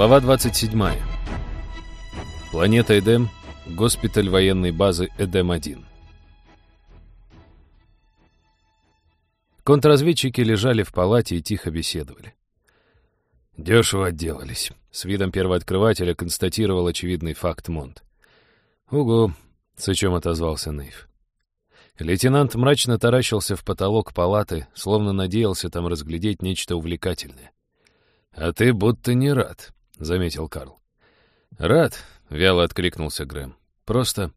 Глава 27. Планета Эдем. Госпиталь военной базы Эдем-1. Контрразведчики лежали в палате и тихо беседовали. «Дешево отделались», — с видом первооткрывателя констатировал очевидный факт Монт. «Угу», — с чем отозвался Нейв. Лейтенант мрачно таращился в потолок палаты, словно надеялся там разглядеть нечто увлекательное. «А ты будто не рад», — заметил Карл. «Рад», — вяло откликнулся Грэм. «Просто...»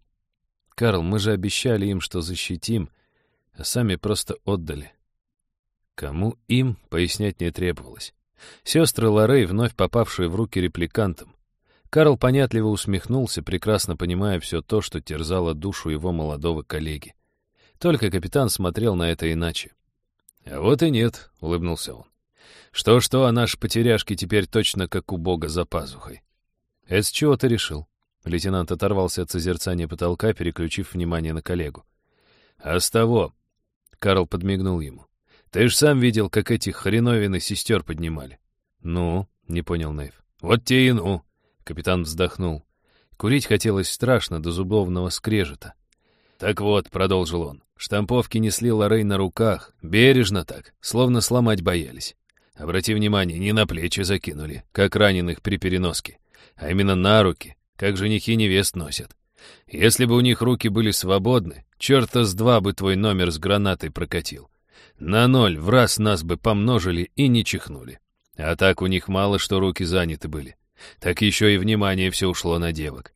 «Карл, мы же обещали им, что защитим, а сами просто отдали». Кому им, пояснять не требовалось. Сестры Лорей, вновь попавшие в руки репликантам. Карл понятливо усмехнулся, прекрасно понимая все то, что терзало душу его молодого коллеги. Только капитан смотрел на это иначе. «А вот и нет», — улыбнулся он. Что-что, а наши потеряшки теперь точно как у бога за пазухой. Это с чего ты решил? Лейтенант оторвался от созерцания потолка, переключив внимание на коллегу. А с того... Карл подмигнул ему. Ты ж сам видел, как эти хреновины сестер поднимали. Ну, не понял Нейв. Вот те и ну. Капитан вздохнул. Курить хотелось страшно до зубовного скрежета. Так вот, продолжил он, штамповки несли Лорей на руках, бережно так, словно сломать боялись. Обрати внимание, не на плечи закинули, как раненых при переноске, а именно на руки, как женихи невест носят. Если бы у них руки были свободны, черта с два бы твой номер с гранатой прокатил. На ноль в раз нас бы помножили и не чихнули. А так у них мало что руки заняты были. Так еще и внимание все ушло на девок.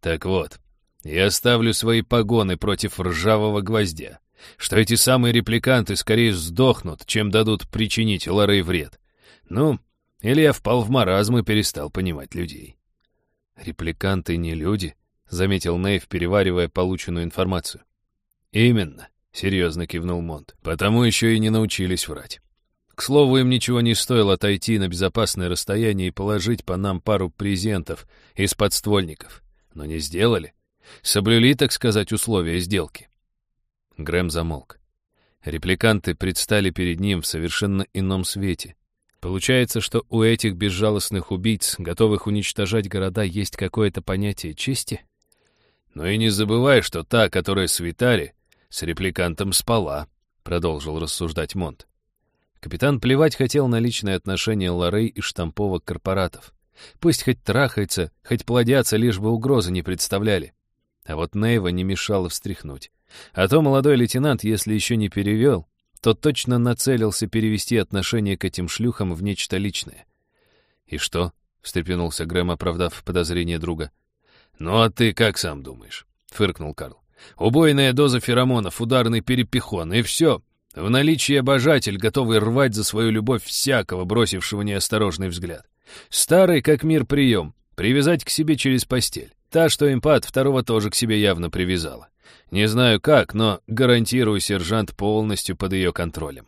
Так вот, я ставлю свои погоны против ржавого гвоздя что эти самые репликанты скорее сдохнут, чем дадут причинить Лорей вред. Ну, или я впал в маразм и перестал понимать людей. «Репликанты не люди», — заметил Нейв, переваривая полученную информацию. «Именно», — серьезно кивнул Монт, — «потому еще и не научились врать. К слову, им ничего не стоило отойти на безопасное расстояние и положить по нам пару презентов из подствольников. Но не сделали. Соблюли, так сказать, условия сделки. Грэм замолк. Репликанты предстали перед ним в совершенно ином свете. Получается, что у этих безжалостных убийц, готовых уничтожать города, есть какое-то понятие чести? Но и не забывай, что та, которая с Витари, с репликантом спала, продолжил рассуждать Монт. Капитан плевать хотел на личные отношения Лорей и штамповок корпоратов. Пусть хоть трахается, хоть плодятся, лишь бы угрозы не представляли. А вот Нейва не мешало встряхнуть. А то молодой лейтенант, если еще не перевел, то точно нацелился перевести отношение к этим шлюхам в нечто личное. «И что?» — встрепенулся Грэм, оправдав подозрение друга. «Ну а ты как сам думаешь?» — фыркнул Карл. «Убойная доза феромонов, ударный перепихон, и все. В наличии обожатель, готовый рвать за свою любовь всякого, бросившего неосторожный взгляд. Старый, как мир, прием — привязать к себе через постель. Та, что импат, второго тоже к себе явно привязала. Не знаю как, но гарантирую, сержант полностью под ее контролем.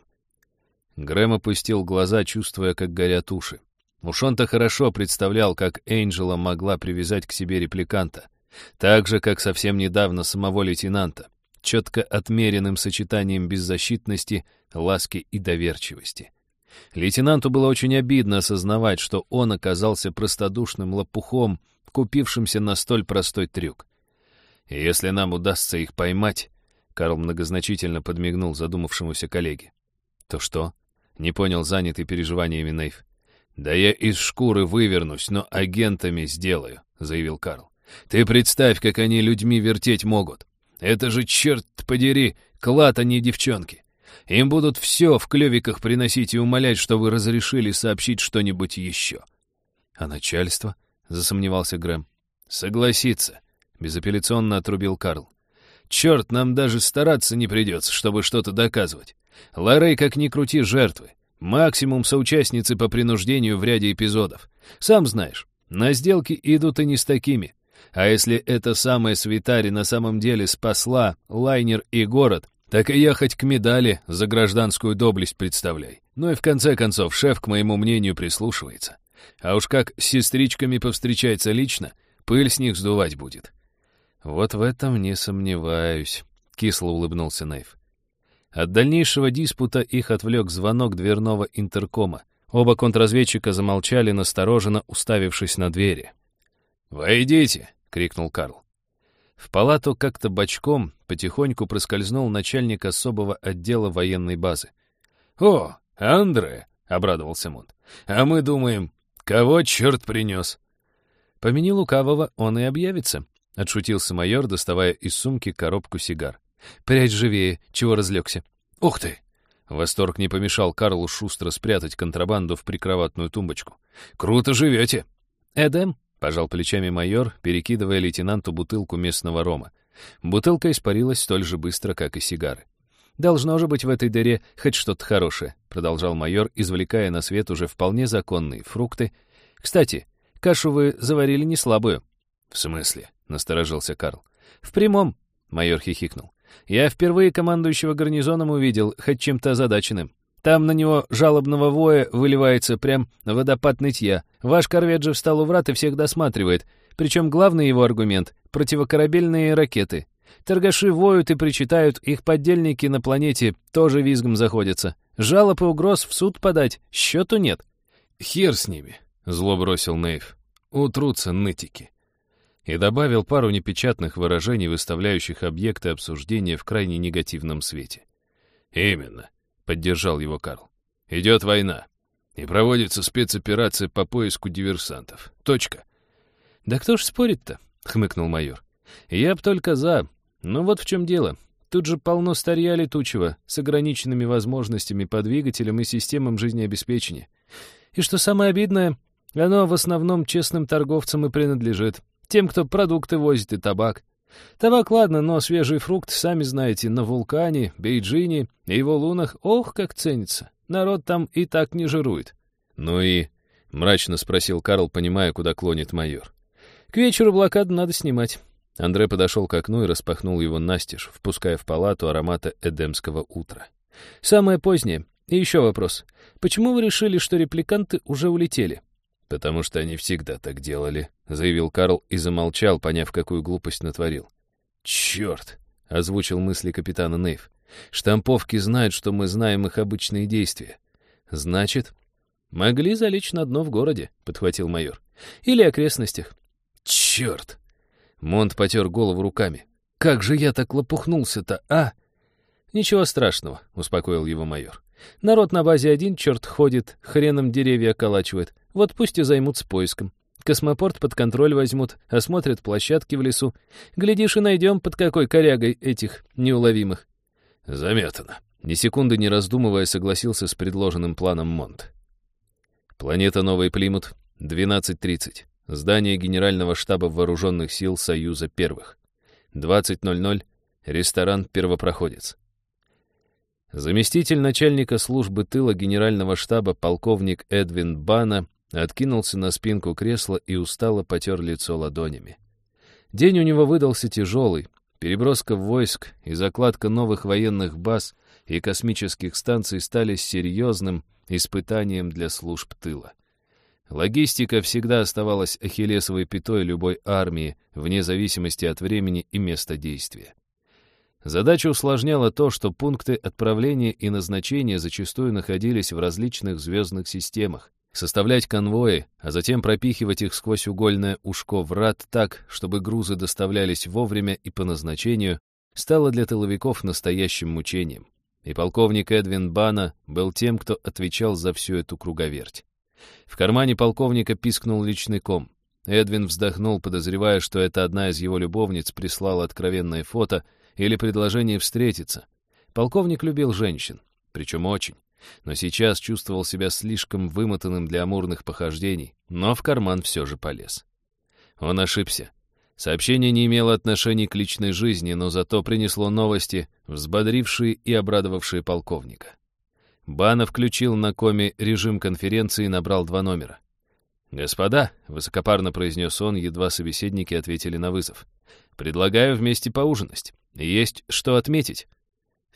Грэм опустил глаза, чувствуя, как горят уши. Уж он-то хорошо представлял, как Энджела могла привязать к себе репликанта. Так же, как совсем недавно самого лейтенанта. Четко отмеренным сочетанием беззащитности, ласки и доверчивости. Лейтенанту было очень обидно осознавать, что он оказался простодушным лопухом, купившимся на столь простой трюк. И если нам удастся их поймать, Карл многозначительно подмигнул задумавшемуся коллеге. То что? Не понял занятый переживаниями Нейв. «Да я из шкуры вывернусь, но агентами сделаю», — заявил Карл. «Ты представь, как они людьми вертеть могут. Это же, черт подери, клад, а не девчонки. Им будут все в клевиках приносить и умолять, что вы разрешили сообщить что-нибудь еще». «А начальство?» — засомневался Грэм. «Согласится. Безапелляционно отрубил Карл. «Черт, нам даже стараться не придется, чтобы что-то доказывать. Лорей, как ни крути, жертвы. Максимум соучастницы по принуждению в ряде эпизодов. Сам знаешь, на сделки идут и не с такими. А если эта самая Свитари на самом деле спасла лайнер и город, так и ехать к медали за гражданскую доблесть представляй. Ну и в конце концов, шеф, к моему мнению, прислушивается. А уж как с сестричками повстречается лично, пыль с них сдувать будет. «Вот в этом не сомневаюсь», — кисло улыбнулся Нейв. От дальнейшего диспута их отвлек звонок дверного интеркома, Оба контрразведчика замолчали, настороженно уставившись на двери. «Войдите!» — крикнул Карл. В палату как-то бочком потихоньку проскользнул начальник особого отдела военной базы. «О, Андре!» — обрадовался Монт. «А мы думаем, кого черт принес?» «Помяни лукавого, он и объявится», — отшутился майор, доставая из сумки коробку сигар. «Прядь живее, чего разлегся». «Ух ты!» Восторг не помешал Карлу шустро спрятать контрабанду в прикроватную тумбочку. «Круто живете!» «Эдем», — пожал плечами майор, перекидывая лейтенанту бутылку местного рома. Бутылка испарилась столь же быстро, как и сигары. «Должно же быть в этой дыре хоть что-то хорошее», — продолжал майор, извлекая на свет уже вполне законные фрукты. «Кстати, кашу вы заварили не слабую». «В смысле?» — насторожился Карл. «В прямом», — майор хихикнул. «Я впервые командующего гарнизоном увидел, хоть чем-то озадаченным. Там на него жалобного воя выливается прям водопад нытья. Ваш корвет же встал у врат и всех досматривает. Причем главный его аргумент — противокорабельные ракеты. Торгаши воют и причитают, их поддельники на планете тоже визгом заходятся. Жалоб и угроз в суд подать, счету нет. «Хер с ними», — зло бросил Нейв. «Утрутся нытики». И добавил пару непечатных выражений, выставляющих объекты обсуждения в крайне негативном свете. «Именно», поддержал его Карл. «Идет война, и проводится спецоперация по поиску диверсантов. Точка». «Да кто ж спорит-то?» — хмыкнул майор. «Я б только за. Но вот в чем дело. Тут же полно старья летучего, с ограниченными возможностями по двигателям и системам жизнеобеспечения. И что самое обидное, оно в основном честным торговцам и принадлежит. Тем, кто продукты возит и табак. Табак, ладно, но свежий фрукт, сами знаете, на вулкане, Бейджине и его лунах, ох, как ценится. Народ там и так не жирует. Ну и... — мрачно спросил Карл, понимая, куда клонит майор. «К вечеру блокаду надо снимать». Андре подошел к окну и распахнул его настежь, впуская в палату аромата эдемского утра. «Самое позднее. И еще вопрос. Почему вы решили, что репликанты уже улетели?» «Потому что они всегда так делали», — заявил Карл и замолчал, поняв, какую глупость натворил. «Черт!» — озвучил мысли капитана Нейв. «Штамповки знают, что мы знаем их обычные действия. Значит, могли залечь на дно в городе», — подхватил майор. «Или окрестностях». «Черт!» Монт потер голову руками. «Как же я так лопухнулся-то, а?» «Ничего страшного», — успокоил его майор. «Народ на базе один, черт ходит, хреном деревья околачивает. Вот пусть и займутся поиском. Космопорт под контроль возьмут, осмотрят площадки в лесу. Глядишь, и найдем под какой корягой этих неуловимых. Заметано. Ни секунды не раздумывая, согласился с предложенным планом Монт. Планета Новый Плимут, 12.30. Здание Генерального штаба Вооруженных сил Союза Первых. 20.00. Ресторан «Первопроходец». Заместитель начальника службы тыла Генерального штаба полковник Эдвин Бана Откинулся на спинку кресла и устало потер лицо ладонями. День у него выдался тяжелый. Переброска войск и закладка новых военных баз и космических станций стали серьезным испытанием для служб тыла. Логистика всегда оставалась ахиллесовой пятой любой армии, вне зависимости от времени и места действия. Задачу усложняло то, что пункты отправления и назначения зачастую находились в различных звездных системах. Составлять конвои, а затем пропихивать их сквозь угольное ушко врат так, чтобы грузы доставлялись вовремя и по назначению, стало для тыловиков настоящим мучением. И полковник Эдвин Бана был тем, кто отвечал за всю эту круговерть. В кармане полковника пискнул личный ком. Эдвин вздохнул, подозревая, что это одна из его любовниц прислала откровенное фото или предложение встретиться. Полковник любил женщин, причем очень но сейчас чувствовал себя слишком вымотанным для амурных похождений, но в карман все же полез. Он ошибся. Сообщение не имело отношения к личной жизни, но зато принесло новости, взбодрившие и обрадовавшие полковника. Бана включил на коме режим конференции и набрал два номера. «Господа», — высокопарно произнес он, едва собеседники ответили на вызов, «предлагаю вместе поужинать. Есть что отметить».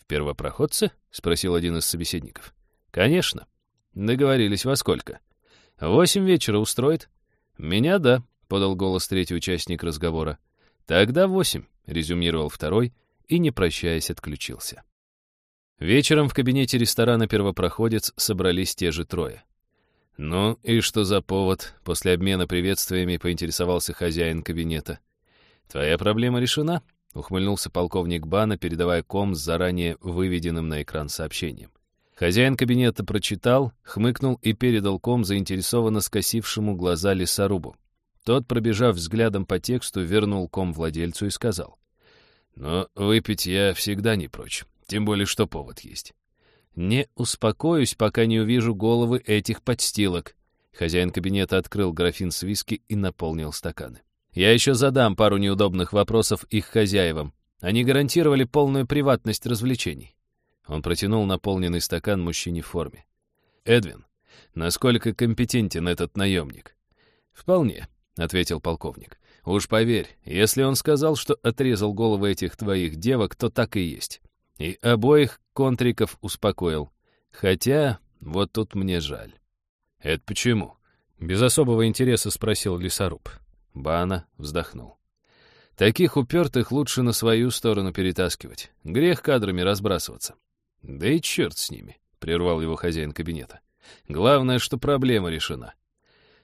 «В первопроходце?» — спросил один из собеседников. «Конечно. Договорились во сколько?» «Восемь вечера устроит?» «Меня, да», — подал голос третий участник разговора. «Тогда восемь», — резюмировал второй и, не прощаясь, отключился. Вечером в кабинете ресторана «Первопроходец» собрались те же трое. «Ну и что за повод?» — после обмена приветствиями поинтересовался хозяин кабинета. «Твоя проблема решена?» — ухмыльнулся полковник Бана, передавая ком с заранее выведенным на экран сообщением. Хозяин кабинета прочитал, хмыкнул и передал ком заинтересованно скосившему глаза лесорубу. Тот, пробежав взглядом по тексту, вернул ком владельцу и сказал. «Но выпить я всегда не прочь, тем более что повод есть. «Не успокоюсь, пока не увижу головы этих подстилок». Хозяин кабинета открыл графин с виски и наполнил стаканы. «Я еще задам пару неудобных вопросов их хозяевам. Они гарантировали полную приватность развлечений». Он протянул наполненный стакан мужчине в форме. «Эдвин, насколько компетентен этот наемник?» «Вполне», — ответил полковник. «Уж поверь, если он сказал, что отрезал головы этих твоих девок, то так и есть. И обоих контриков успокоил. Хотя, вот тут мне жаль. «Это почему?» — без особого интереса спросил лесоруб. Бана вздохнул. «Таких упертых лучше на свою сторону перетаскивать. Грех кадрами разбрасываться». «Да и черт с ними», — прервал его хозяин кабинета. «Главное, что проблема решена».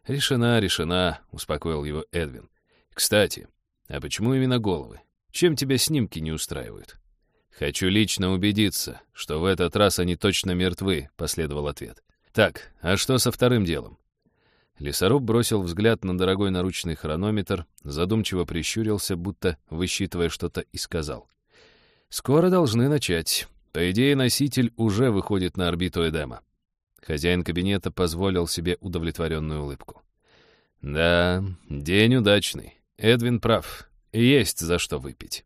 «Решена, решена», — успокоил его Эдвин. «Кстати, а почему именно головы? Чем тебя снимки не устраивают?» «Хочу лично убедиться, что в этот раз они точно мертвы», — последовал ответ. «Так, а что со вторым делом?» Лесоруб бросил взгляд на дорогой наручный хронометр, задумчиво прищурился, будто высчитывая что-то, и сказал. «Скоро должны начать. По идее, носитель уже выходит на орбиту Эдема». Хозяин кабинета позволил себе удовлетворенную улыбку. «Да, день удачный. Эдвин прав. Есть за что выпить».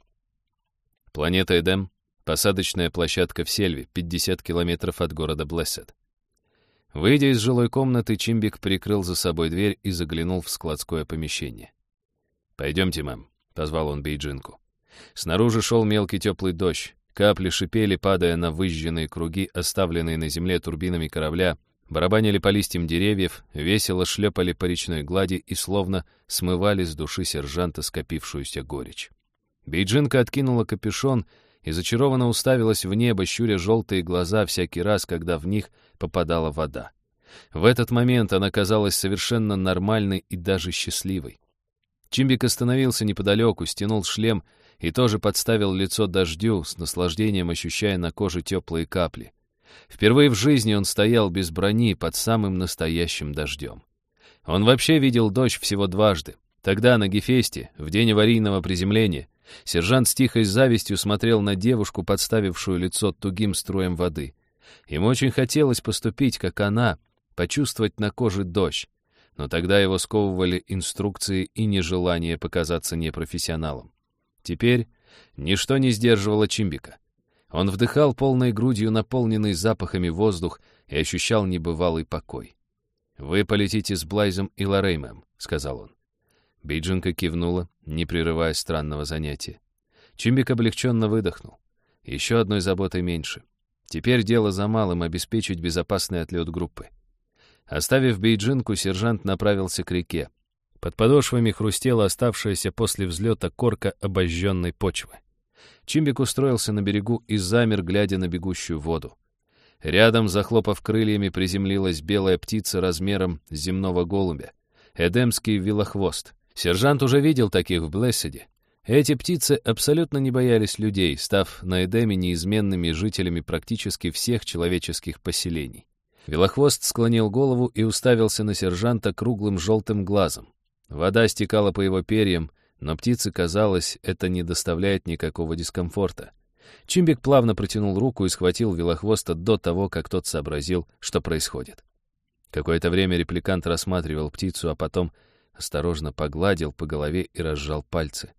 Планета Эдем Посадочная площадка в Сельве, 50 километров от города Блессед. Выйдя из жилой комнаты, Чимбик прикрыл за собой дверь и заглянул в складское помещение. «Пойдемте, мэм», — позвал он Бейджинку. Снаружи шел мелкий теплый дождь. Капли шипели, падая на выжженные круги, оставленные на земле турбинами корабля, барабанили по листьям деревьев, весело шлепали по речной глади и словно смывали с души сержанта скопившуюся горечь. Бейджинка откинула капюшон и зачарованно уставилась в небо, щуря желтые глаза всякий раз, когда в них попадала вода. В этот момент она казалась совершенно нормальной и даже счастливой. Чимбик остановился неподалеку, стянул шлем и тоже подставил лицо дождю, с наслаждением ощущая на коже теплые капли. Впервые в жизни он стоял без брони под самым настоящим дождем. Он вообще видел дождь всего дважды. Тогда на Гефесте, в день аварийного приземления, Сержант с тихой завистью смотрел на девушку, подставившую лицо тугим струем воды. Ему очень хотелось поступить, как она, почувствовать на коже дождь. Но тогда его сковывали инструкции и нежелание показаться непрофессионалом. Теперь ничто не сдерживало Чимбика. Он вдыхал полной грудью наполненный запахами воздух и ощущал небывалый покой. «Вы полетите с Блайзом и Лореймом», — сказал он. Бейджинка кивнула, не прерывая странного занятия. Чимбик облегченно выдохнул. Еще одной заботой меньше. Теперь дело за малым — обеспечить безопасный отлет группы. Оставив Бейджинку, сержант направился к реке. Под подошвами хрустела оставшаяся после взлета корка обожженной почвы. Чимбик устроился на берегу и замер, глядя на бегущую воду. Рядом, захлопав крыльями, приземлилась белая птица размером земного голубя. Эдемский вилохвост. Сержант уже видел таких в Блесседе. Эти птицы абсолютно не боялись людей, став на Эдеме неизменными жителями практически всех человеческих поселений. Велохвост склонил голову и уставился на сержанта круглым желтым глазом. Вода стекала по его перьям, но птице казалось, это не доставляет никакого дискомфорта. Чимбик плавно протянул руку и схватил Велохвоста до того, как тот сообразил, что происходит. Какое-то время репликант рассматривал птицу, а потом осторожно погладил по голове и разжал пальцы.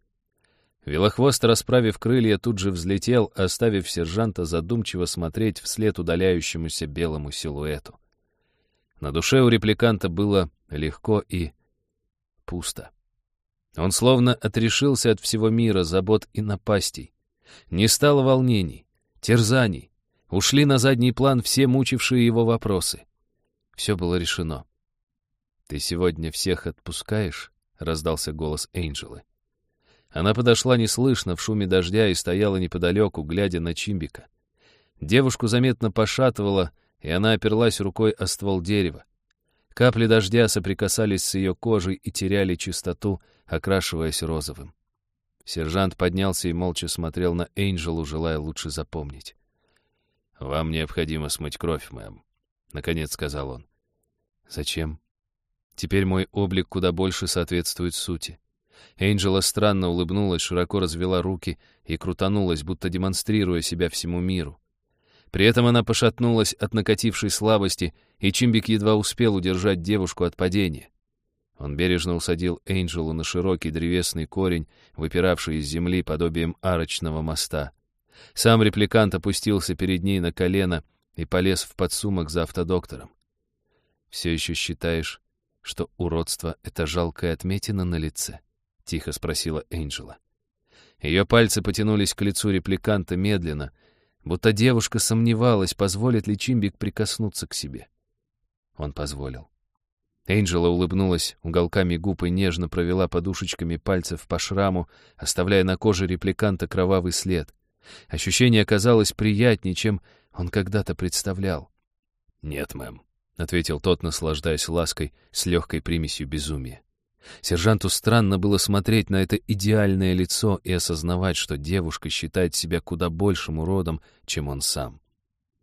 Велохвост, расправив крылья, тут же взлетел, оставив сержанта задумчиво смотреть вслед удаляющемуся белому силуэту. На душе у репликанта было легко и пусто. Он словно отрешился от всего мира, забот и напастей. Не стало волнений, терзаний. Ушли на задний план все мучившие его вопросы. Все было решено. «Ты сегодня всех отпускаешь?» — раздался голос Эйнджелы. Она подошла неслышно в шуме дождя и стояла неподалеку, глядя на Чимбика. Девушку заметно пошатывала, и она оперлась рукой о ствол дерева. Капли дождя соприкасались с ее кожей и теряли чистоту, окрашиваясь розовым. Сержант поднялся и молча смотрел на Эйнджелу, желая лучше запомнить. «Вам необходимо смыть кровь, мэм», — наконец сказал он. «Зачем? Теперь мой облик куда больше соответствует сути». Эйнджела странно улыбнулась, широко развела руки и крутанулась, будто демонстрируя себя всему миру. При этом она пошатнулась от накатившей слабости, и Чимбик едва успел удержать девушку от падения. Он бережно усадил Эйнджелу на широкий древесный корень, выпиравший из земли подобием арочного моста. Сам репликант опустился перед ней на колено и полез в подсумок за автодоктором. «Все еще считаешь, что уродство — это жалкая отметина на лице?» — тихо спросила Эйнджела. Ее пальцы потянулись к лицу репликанта медленно — будто девушка сомневалась, позволит ли Чимбик прикоснуться к себе. Он позволил. Энджела улыбнулась уголками губ и нежно провела подушечками пальцев по шраму, оставляя на коже репликанта кровавый след. Ощущение оказалось приятнее, чем он когда-то представлял. «Нет, мэм», — ответил тот, наслаждаясь лаской с легкой примесью безумия. Сержанту странно было смотреть на это идеальное лицо и осознавать, что девушка считает себя куда большим уродом, чем он сам.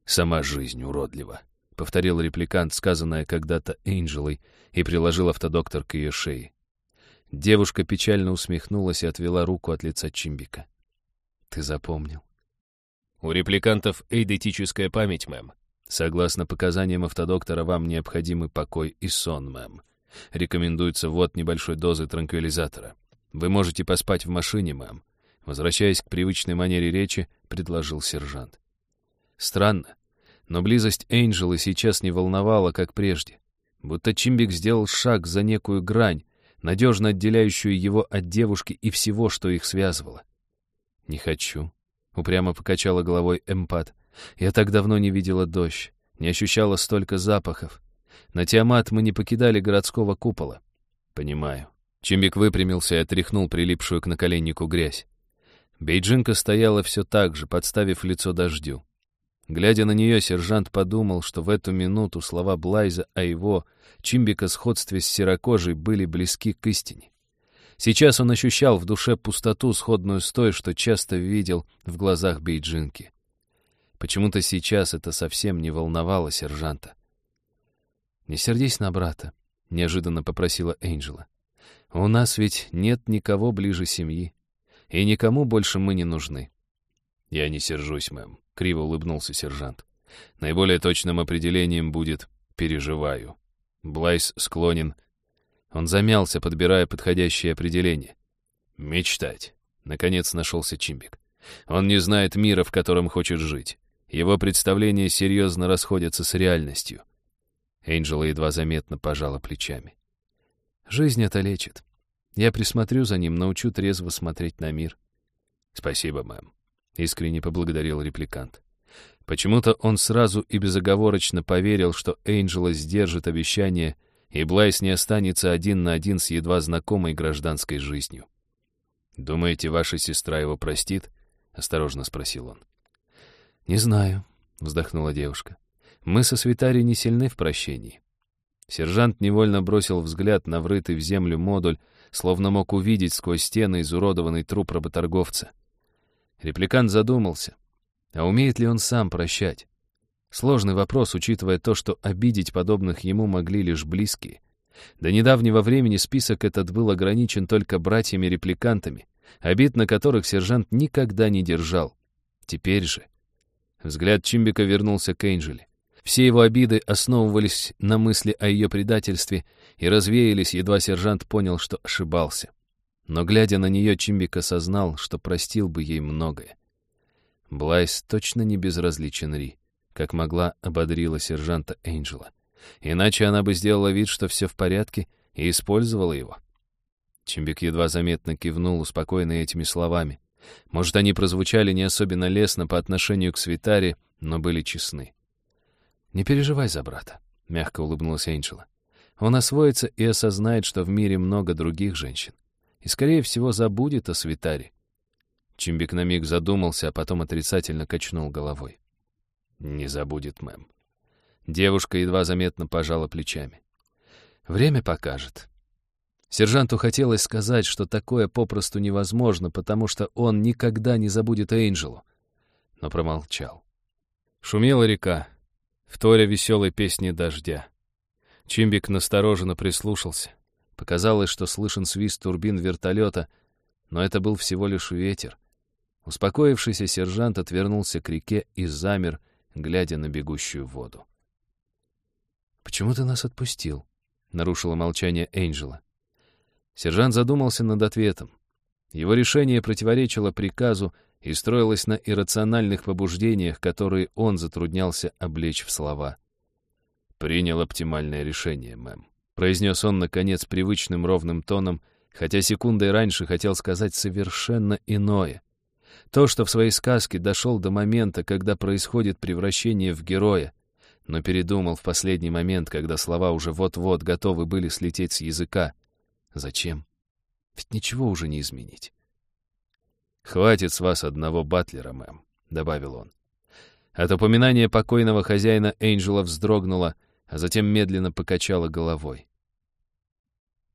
«Сама жизнь уродлива», — повторил репликант, сказанное когда-то Энджелой, и приложил автодоктор к ее шее. Девушка печально усмехнулась и отвела руку от лица Чимбика. «Ты запомнил?» «У репликантов эйдетическая память, мэм. Согласно показаниям автодоктора, вам необходимы покой и сон, мэм. Рекомендуется вот небольшой дозы транквилизатора. Вы можете поспать в машине, мэм. Возвращаясь к привычной манере речи, предложил сержант. Странно, но близость Энджелы сейчас не волновала, как прежде. Будто Чимбик сделал шаг за некую грань, надежно отделяющую его от девушки и всего, что их связывало. «Не хочу», — упрямо покачала головой эмпат. «Я так давно не видела дождь, не ощущала столько запахов. На Тиамат мы не покидали городского купола. Понимаю. Чимбик выпрямился и отряхнул прилипшую к наколеннику грязь. Бейджинка стояла все так же, подставив лицо дождю. Глядя на нее, сержант подумал, что в эту минуту слова Блайза о его, Чимбика, сходстве с серокожей были близки к истине. Сейчас он ощущал в душе пустоту, сходную с той, что часто видел в глазах Бейджинки. Почему-то сейчас это совсем не волновало сержанта. «Не сердись на брата», — неожиданно попросила Энджела. «У нас ведь нет никого ближе семьи, и никому больше мы не нужны». «Я не сержусь, мэм», — криво улыбнулся сержант. «Наиболее точным определением будет «переживаю». Блайс склонен...» Он замялся, подбирая подходящее определение. «Мечтать», — наконец нашелся Чимбик. «Он не знает мира, в котором хочет жить. Его представления серьезно расходятся с реальностью. Энджела едва заметно пожала плечами. «Жизнь это лечит. Я присмотрю за ним, научу трезво смотреть на мир». «Спасибо, мэм», — искренне поблагодарил репликант. Почему-то он сразу и безоговорочно поверил, что Энджела сдержит обещание, и Блайс не останется один на один с едва знакомой гражданской жизнью. «Думаете, ваша сестра его простит?» — осторожно спросил он. «Не знаю», — вздохнула девушка. Мы со Свитари не сильны в прощении. Сержант невольно бросил взгляд на врытый в землю модуль, словно мог увидеть сквозь стены изуродованный труп работорговца. Репликант задумался, а умеет ли он сам прощать? Сложный вопрос, учитывая то, что обидеть подобных ему могли лишь близкие. До недавнего времени список этот был ограничен только братьями-репликантами, обид на которых сержант никогда не держал. Теперь же... Взгляд Чимбика вернулся к Энджеле. Все его обиды основывались на мысли о ее предательстве и развеялись, едва сержант понял, что ошибался. Но, глядя на нее, Чимбик осознал, что простил бы ей многое. Блайс точно не безразличен Ри, как могла ободрила сержанта Энджела. Иначе она бы сделала вид, что все в порядке, и использовала его. Чимбик едва заметно кивнул, успокоенный этими словами. Может, они прозвучали не особенно лестно по отношению к Свитаре, но были честны. «Не переживай за брата», — мягко улыбнулась Энджела. «Он освоится и осознает, что в мире много других женщин. И, скорее всего, забудет о свитаре». Чимбик на миг задумался, а потом отрицательно качнул головой. «Не забудет, мэм». Девушка едва заметно пожала плечами. Время покажет. Сержанту хотелось сказать, что такое попросту невозможно, потому что он никогда не забудет Эйнджелу, но промолчал. Шумела река, вторя веселой песни дождя. Чимбик настороженно прислушался. Показалось, что слышен свист турбин вертолета, но это был всего лишь ветер. Успокоившийся сержант отвернулся к реке и замер, глядя на бегущую воду. «Почему ты нас отпустил?» — нарушило молчание Энджела. Сержант задумался над ответом. Его решение противоречило приказу и строилось на иррациональных побуждениях, которые он затруднялся облечь в слова. «Принял оптимальное решение, мэм», — произнес он, наконец, привычным ровным тоном, хотя секундой раньше хотел сказать совершенно иное. То, что в своей сказке дошел до момента, когда происходит превращение в героя, но передумал в последний момент, когда слова уже вот-вот готовы были слететь с языка. Зачем? Ведь ничего уже не изменить. «Хватит с вас одного батлера, мэм», — добавил он. От упоминания покойного хозяина Энджела вздрогнула, а затем медленно покачала головой.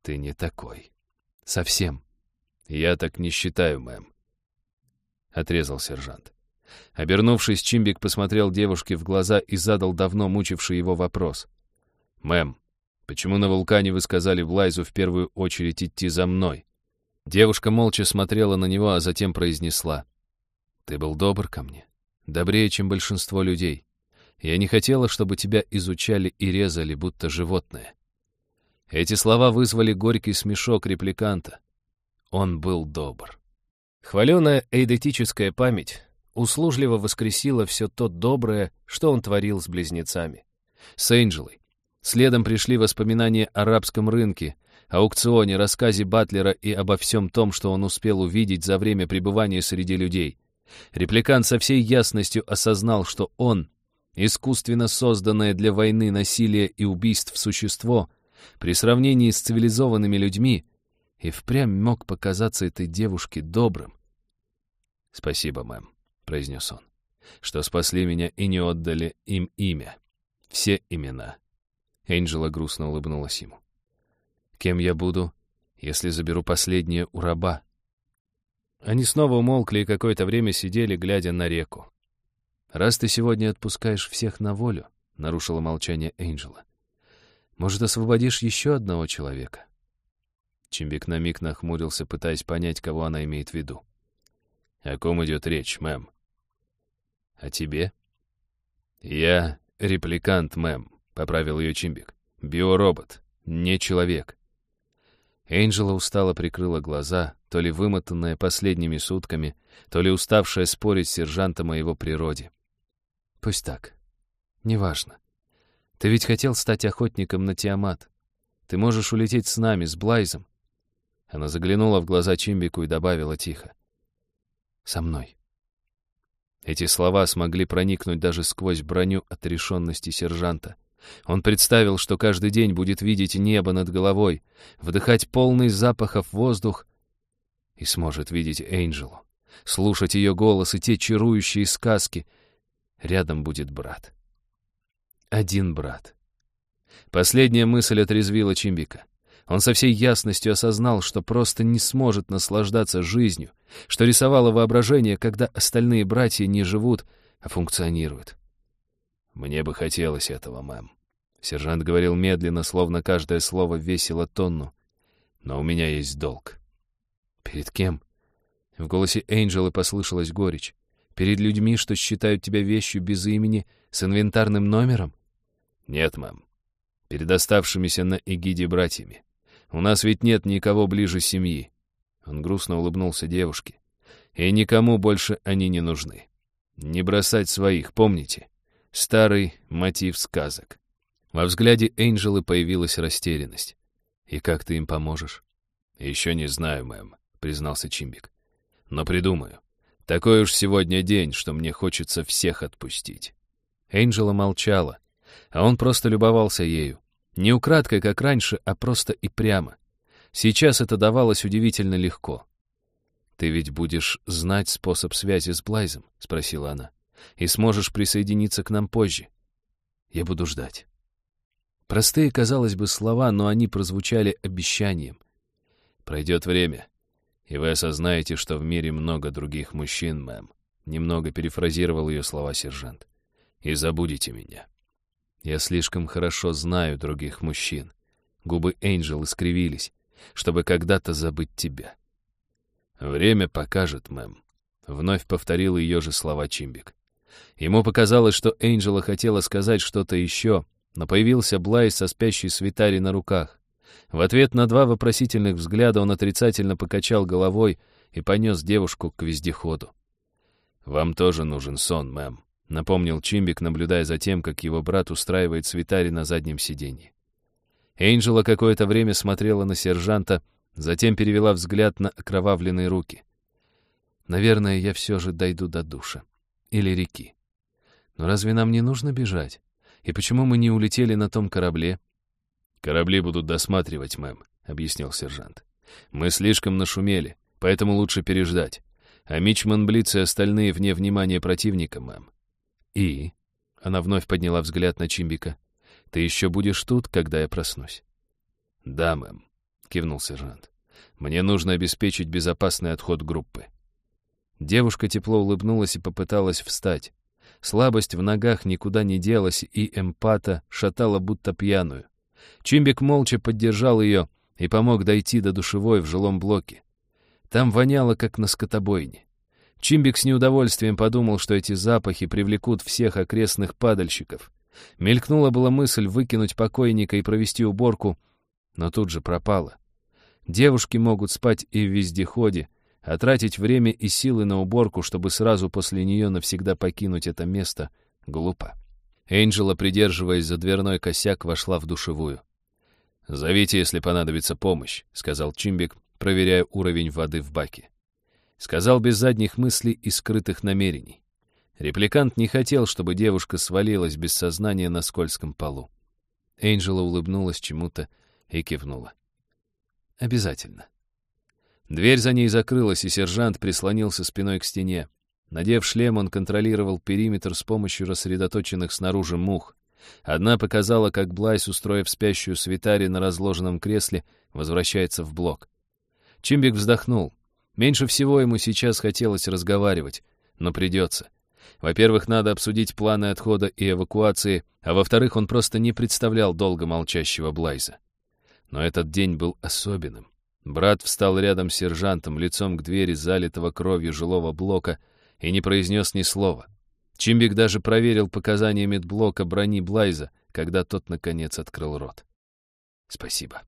«Ты не такой. Совсем. Я так не считаю, мэм», — отрезал сержант. Обернувшись, Чимбик посмотрел девушке в глаза и задал давно мучивший его вопрос. «Мэм, почему на вулкане вы сказали Блайзу в первую очередь идти за мной?» Девушка молча смотрела на него, а затем произнесла. «Ты был добр ко мне, добрее, чем большинство людей. Я не хотела, чтобы тебя изучали и резали, будто животное». Эти слова вызвали горький смешок репликанта. Он был добр. Хваленая эйдетическая память услужливо воскресила все то доброе, что он творил с близнецами. С Энджелой. Следом пришли воспоминания о арабском рынке, аукционе, рассказе Батлера и обо всем том, что он успел увидеть за время пребывания среди людей. Репликант со всей ясностью осознал, что он, искусственно созданное для войны, насилия и убийств существо, при сравнении с цивилизованными людьми, и впрямь мог показаться этой девушке добрым. «Спасибо, мэм», произнес он, что спасли меня и не отдали им имя. Все имена. Энджела грустно улыбнулась ему. Кем я буду, если заберу последнее у раба? Они снова умолкли и какое-то время сидели, глядя на реку. «Раз ты сегодня отпускаешь всех на волю», — нарушила молчание Энджела, «может, освободишь еще одного человека?» Чимбик на миг нахмурился, пытаясь понять, кого она имеет в виду. «О ком идет речь, мэм?» «А тебе?» «Я репликант, мэм», — поправил ее Чимбик. «Биоробот, не человек». Энджела устало прикрыла глаза, то ли вымотанная последними сутками, то ли уставшая спорить с сержантом о его природе. «Пусть так. Неважно. Ты ведь хотел стать охотником на Тиамат. Ты можешь улететь с нами, с Блайзом». Она заглянула в глаза Чимбику и добавила тихо. «Со мной». Эти слова смогли проникнуть даже сквозь броню отрешенности сержанта. Он представил, что каждый день будет видеть небо над головой, вдыхать полный запахов воздух и сможет видеть Энджелу, слушать ее голос и те чарующие сказки. Рядом будет брат. Один брат. Последняя мысль отрезвила Чимбика. Он со всей ясностью осознал, что просто не сможет наслаждаться жизнью, что рисовало воображение, когда остальные братья не живут, а функционируют. «Мне бы хотелось этого, мэм». Сержант говорил медленно, словно каждое слово весило тонну. «Но у меня есть долг». «Перед кем?» В голосе Энджела послышалась горечь. «Перед людьми, что считают тебя вещью без имени, с инвентарным номером?» «Нет, мэм. Перед оставшимися на эгиде братьями. У нас ведь нет никого ближе семьи». Он грустно улыбнулся девушке. «И никому больше они не нужны. Не бросать своих, помните? Старый мотив сказок». Во взгляде Энджелы появилась растерянность. «И как ты им поможешь?» «Еще не знаю, мэм», — признался Чимбик. «Но придумаю. Такой уж сегодня день, что мне хочется всех отпустить». Энджела молчала, а он просто любовался ею. Не украдкой, как раньше, а просто и прямо. Сейчас это давалось удивительно легко. «Ты ведь будешь знать способ связи с Блайзом?» — спросила она. «И сможешь присоединиться к нам позже. Я буду ждать». Простые, казалось бы, слова, но они прозвучали обещанием. «Пройдет время, и вы осознаете, что в мире много других мужчин, мэм», немного перефразировал ее слова сержант. «И забудете меня. Я слишком хорошо знаю других мужчин». Губы Энджел искривились, чтобы когда-то забыть тебя. «Время покажет, мэм», — вновь повторил ее же слова Чимбик. Ему показалось, что Энджела хотела сказать что-то еще, но появился Блай со спящей свитари на руках. В ответ на два вопросительных взгляда он отрицательно покачал головой и понес девушку к вездеходу. «Вам тоже нужен сон, мэм», — напомнил Чимбик, наблюдая за тем, как его брат устраивает свитари на заднем сиденье. Энджела какое-то время смотрела на сержанта, затем перевела взгляд на окровавленные руки. «Наверное, я все же дойду до душа. Или реки. Но разве нам не нужно бежать? И почему мы не улетели на том корабле?» «Корабли будут досматривать, мэм», — объяснил сержант. «Мы слишком нашумели, поэтому лучше переждать. А Мичман Блиц и остальные вне внимания противника, мэм». «И?» — она вновь подняла взгляд на Чимбика. Ты еще будешь тут, когда я проснусь?» «Да, мэм», — кивнул сержант. «Мне нужно обеспечить безопасный отход группы». Девушка тепло улыбнулась и попыталась встать. Слабость в ногах никуда не делась, и эмпата шатала будто пьяную. Чимбик молча поддержал ее и помог дойти до душевой в жилом блоке. Там воняло, как на скотобойне. Чимбик с неудовольствием подумал, что эти запахи привлекут всех окрестных падальщиков. Мелькнула была мысль выкинуть покойника и провести уборку, но тут же пропала. Девушки могут спать и в вездеходе, а тратить время и силы на уборку, чтобы сразу после нее навсегда покинуть это место, глупо. Энджела, придерживаясь за дверной косяк, вошла в душевую. «Зовите, если понадобится помощь», — сказал Чимбик, проверяя уровень воды в баке. Сказал без задних мыслей и скрытых намерений. Репликант не хотел, чтобы девушка свалилась без сознания на скользком полу. Энджела улыбнулась чему-то и кивнула. «Обязательно». Дверь за ней закрылась, и сержант прислонился спиной к стене. Надев шлем, он контролировал периметр с помощью рассредоточенных снаружи мух. Одна показала, как Блайс, устроив спящую свитари на разложенном кресле, возвращается в блок. Чимбик вздохнул. Меньше всего ему сейчас хотелось разговаривать, но придется. Во-первых, надо обсудить планы отхода и эвакуации, а во-вторых, он просто не представлял долго молчащего Блайза. Но этот день был особенным. Брат встал рядом с сержантом, лицом к двери залитого кровью жилого блока, и не произнес ни слова. Чимбик даже проверил показания медблока брони Блайза, когда тот, наконец, открыл рот. «Спасибо».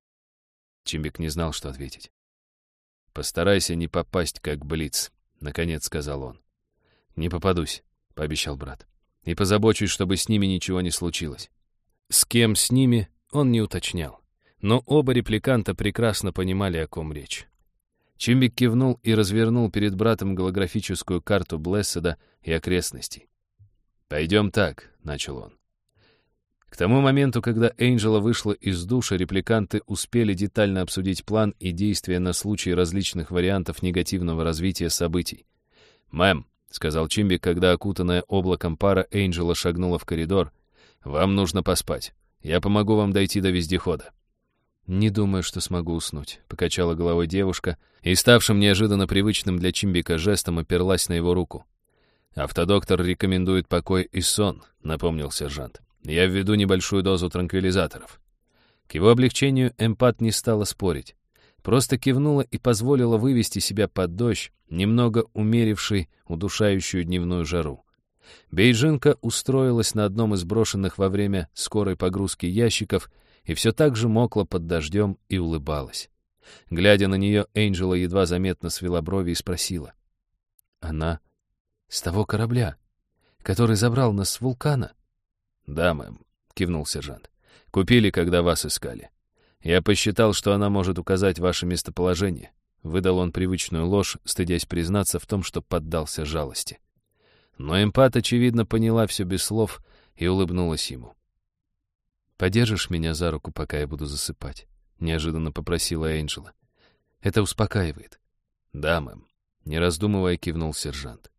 Чимбик не знал, что ответить. «Постарайся не попасть, как Блиц», — наконец сказал он. «Не попадусь пообещал брат. «И позабочусь, чтобы с ними ничего не случилось». С кем с ними, он не уточнял. Но оба репликанта прекрасно понимали, о ком речь. Чимбик кивнул и развернул перед братом голографическую карту Блесседа и окрестностей. «Пойдем так», — начал он. К тому моменту, когда Энджела вышла из душа, репликанты успели детально обсудить план и действия на случай различных вариантов негативного развития событий. «Мэм», — сказал Чимби, когда окутанная облаком пара Энджела шагнула в коридор. «Вам нужно поспать. Я помогу вам дойти до вездехода». «Не думаю, что смогу уснуть», — покачала головой девушка и, ставшим неожиданно привычным для Чимбика жестом, оперлась на его руку. «Автодоктор рекомендует покой и сон», — напомнил сержант. «Я введу небольшую дозу транквилизаторов». К его облегчению эмпат не стала спорить. Просто кивнула и позволила вывести себя под дождь, немного умеривший удушающую дневную жару. Бейджинка устроилась на одном из брошенных во время скорой погрузки ящиков и все так же мокла под дождем и улыбалась. Глядя на нее, Энджела едва заметно свела брови и спросила. «Она с того корабля, который забрал нас с вулкана?» «Да, мэм», — кивнул сержант. «Купили, когда вас искали. Я посчитал, что она может указать ваше местоположение. Выдал он привычную ложь, стыдясь признаться в том, что поддался жалости. Но эмпат, очевидно, поняла все без слов и улыбнулась ему. «Подержишь меня за руку, пока я буду засыпать?» — неожиданно попросила Энджела. «Это успокаивает». «Да, мэм», — не раздумывая кивнул сержант.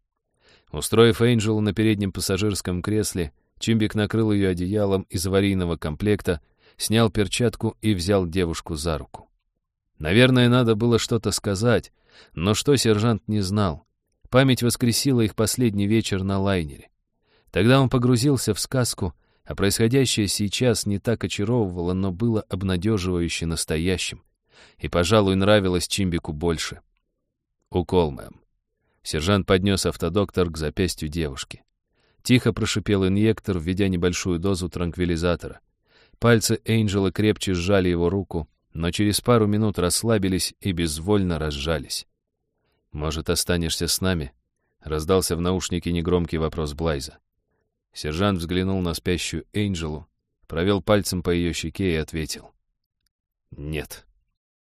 Устроив Энджелу на переднем пассажирском кресле, Чимбик накрыл ее одеялом из аварийного комплекта, снял перчатку и взял девушку за руку. Наверное, надо было что-то сказать, но что сержант не знал. Память воскресила их последний вечер на лайнере. Тогда он погрузился в сказку, а происходящее сейчас не так очаровывало, но было обнадеживающе настоящим. И, пожалуй, нравилось Чимбику больше. Укол, мэм. Сержант поднес автодоктор к запястью девушки. Тихо прошипел инъектор, введя небольшую дозу транквилизатора. Пальцы Эйнджела крепче сжали его руку, но через пару минут расслабились и безвольно разжались. «Может, останешься с нами?» — раздался в наушнике негромкий вопрос Блайза. Сержант взглянул на спящую Эйнджелу, провел пальцем по ее щеке и ответил. «Нет».